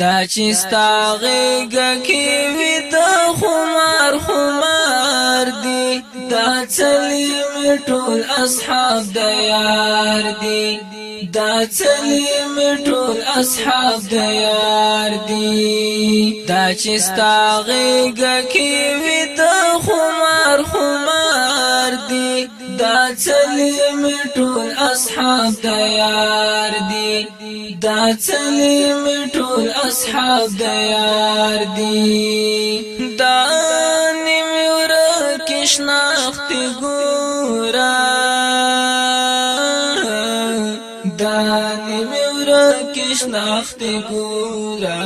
دا چې ستاغه کې وي د خمار خمار دي دا چلی مټول اصحاب د یار دي دا چلی مټول اصحاب د یار دي دا چې ستاغه کې وي د خمار دا سلیم ټول اصحاب د یار دی دا سلیم ټول اصحاب د یار دی دا نیم ور کښناخت ګورا دا نیم ور کښناخت ګورا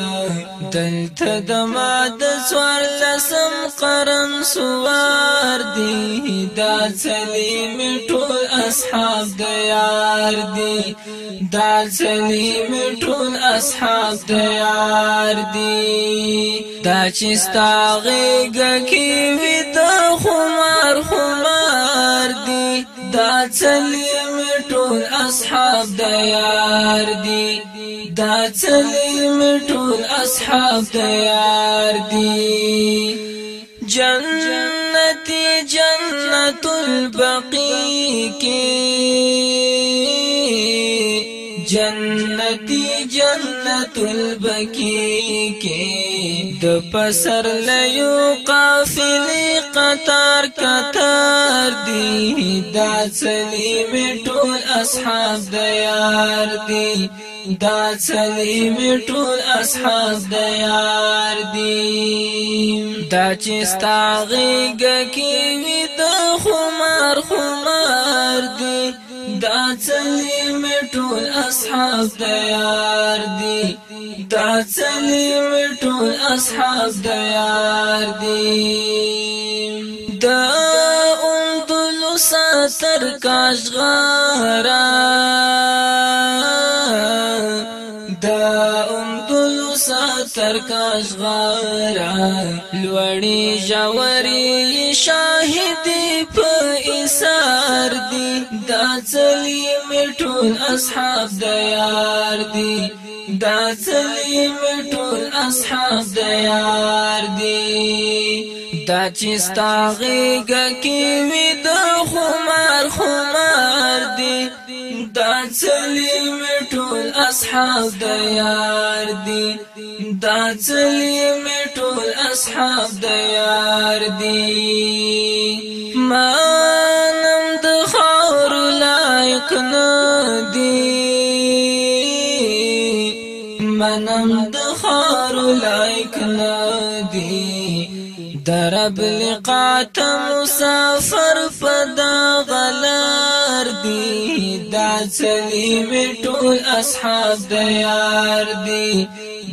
دلته د ما د سوار لسم قرن سوار دی دا سلیم ټول اصحاب د یار دی دا سلیم ټول اصحاب د یار دی دا چې ستا غېږ کې وي د خمار خمار څلی می ټول اصحاب د یار دی دا څلی می ټول اصحاب د یار دی جنتی جنت البقی کی جنتی جنت البقی کی د پسر لیو قافلی قطار قطار دی دا سلیم ټول اصحاب د یار دی دا سلیم ټول اصحاب د یار دی دا چې ستاغي گکی وی د خمار خمار چلی می ټول اصحاب د یار دی دا چلی می ټول اصحاب د یار دی دا اون دل ساتر کاش غرا سرکش غارا لوړی جوړی شاهد په ایثار دی دا چلی میټول اصحاب د یار دی دا چلی میټول اصحاب د یار دی دا چې ستاغه کې وې د خمار خمار دی چلی میټول اصحاب د یار دی دا چلی میټول اصحاب د یار دی مانم د خور لایق منم د خور لایق درب لقات مسافر فدا غلار دی دا سلیم ټول اصحاب د یار دی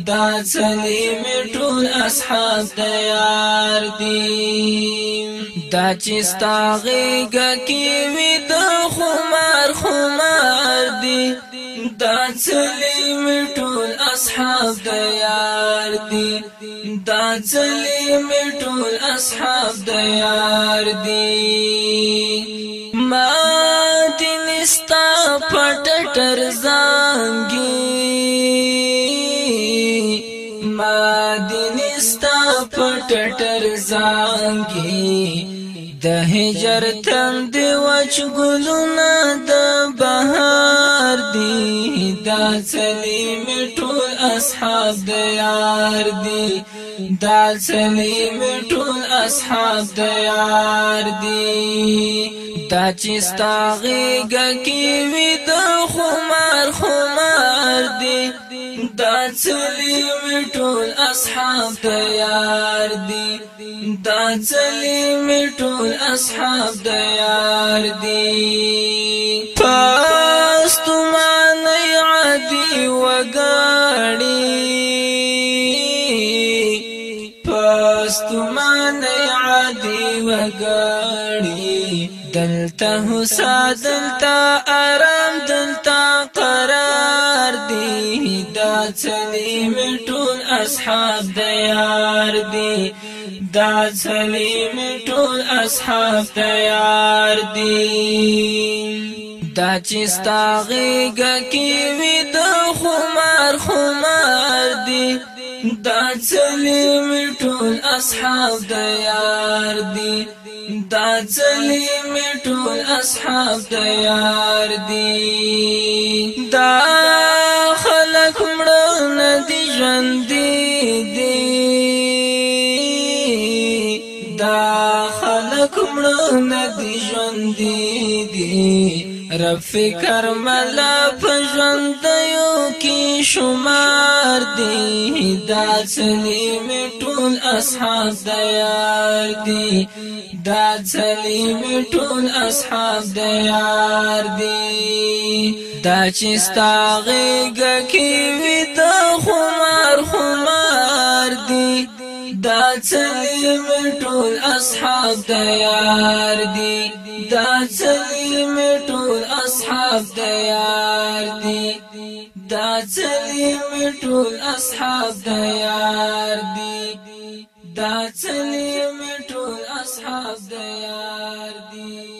دا سلیم ټول اصحاب د یار دی دا چې ستاغه کې وي د خمار خمار دا چلی می ټول اصحاب د یار دی دا چلی می ټول اصحاب د یار دی ما دینستا پټ تر زانګي ما دینستا پټ تر زانګي د هجر تند وچ ګلونه د بهار دی دا سلیم ټول اصحاب د یار دی دا سلیم ټول اصحاب د یار دی دا چې ستاغي ګکی وې د خمار خمار دی دا چلی می ټول اصحاب تیار دي دا چلی می ټول اصحاب تیار دي دلتا حسا دلتا آرام دلتا قرار دی دا چلی میٹون اصحاب دیار دی دا چلی میٹون اصحاب دیار دی دا چستا غیگا کیوی دا خمار خمار دی دا چلی میٹون اصحاب دیار دی دا ځلی می ټول اصحاب تیار دي دا خلک مړه ندي ژوند دي دا خلک مړه ندي ژوند دي رب فکر ملا پژوند یو کی شمار دی دا سلیم ټول اصحاب دیار دی دا ځلی ټول اصحاب د یار دی دا چې ستاغه کې وي د خمار خمار دی دا ځلی ټول اصحاب د یار دی دا ځلی ټول اصحاب د یار دی دا ځلی ټول اصحاب د یار دی دا ځلی اصحاب دیار دی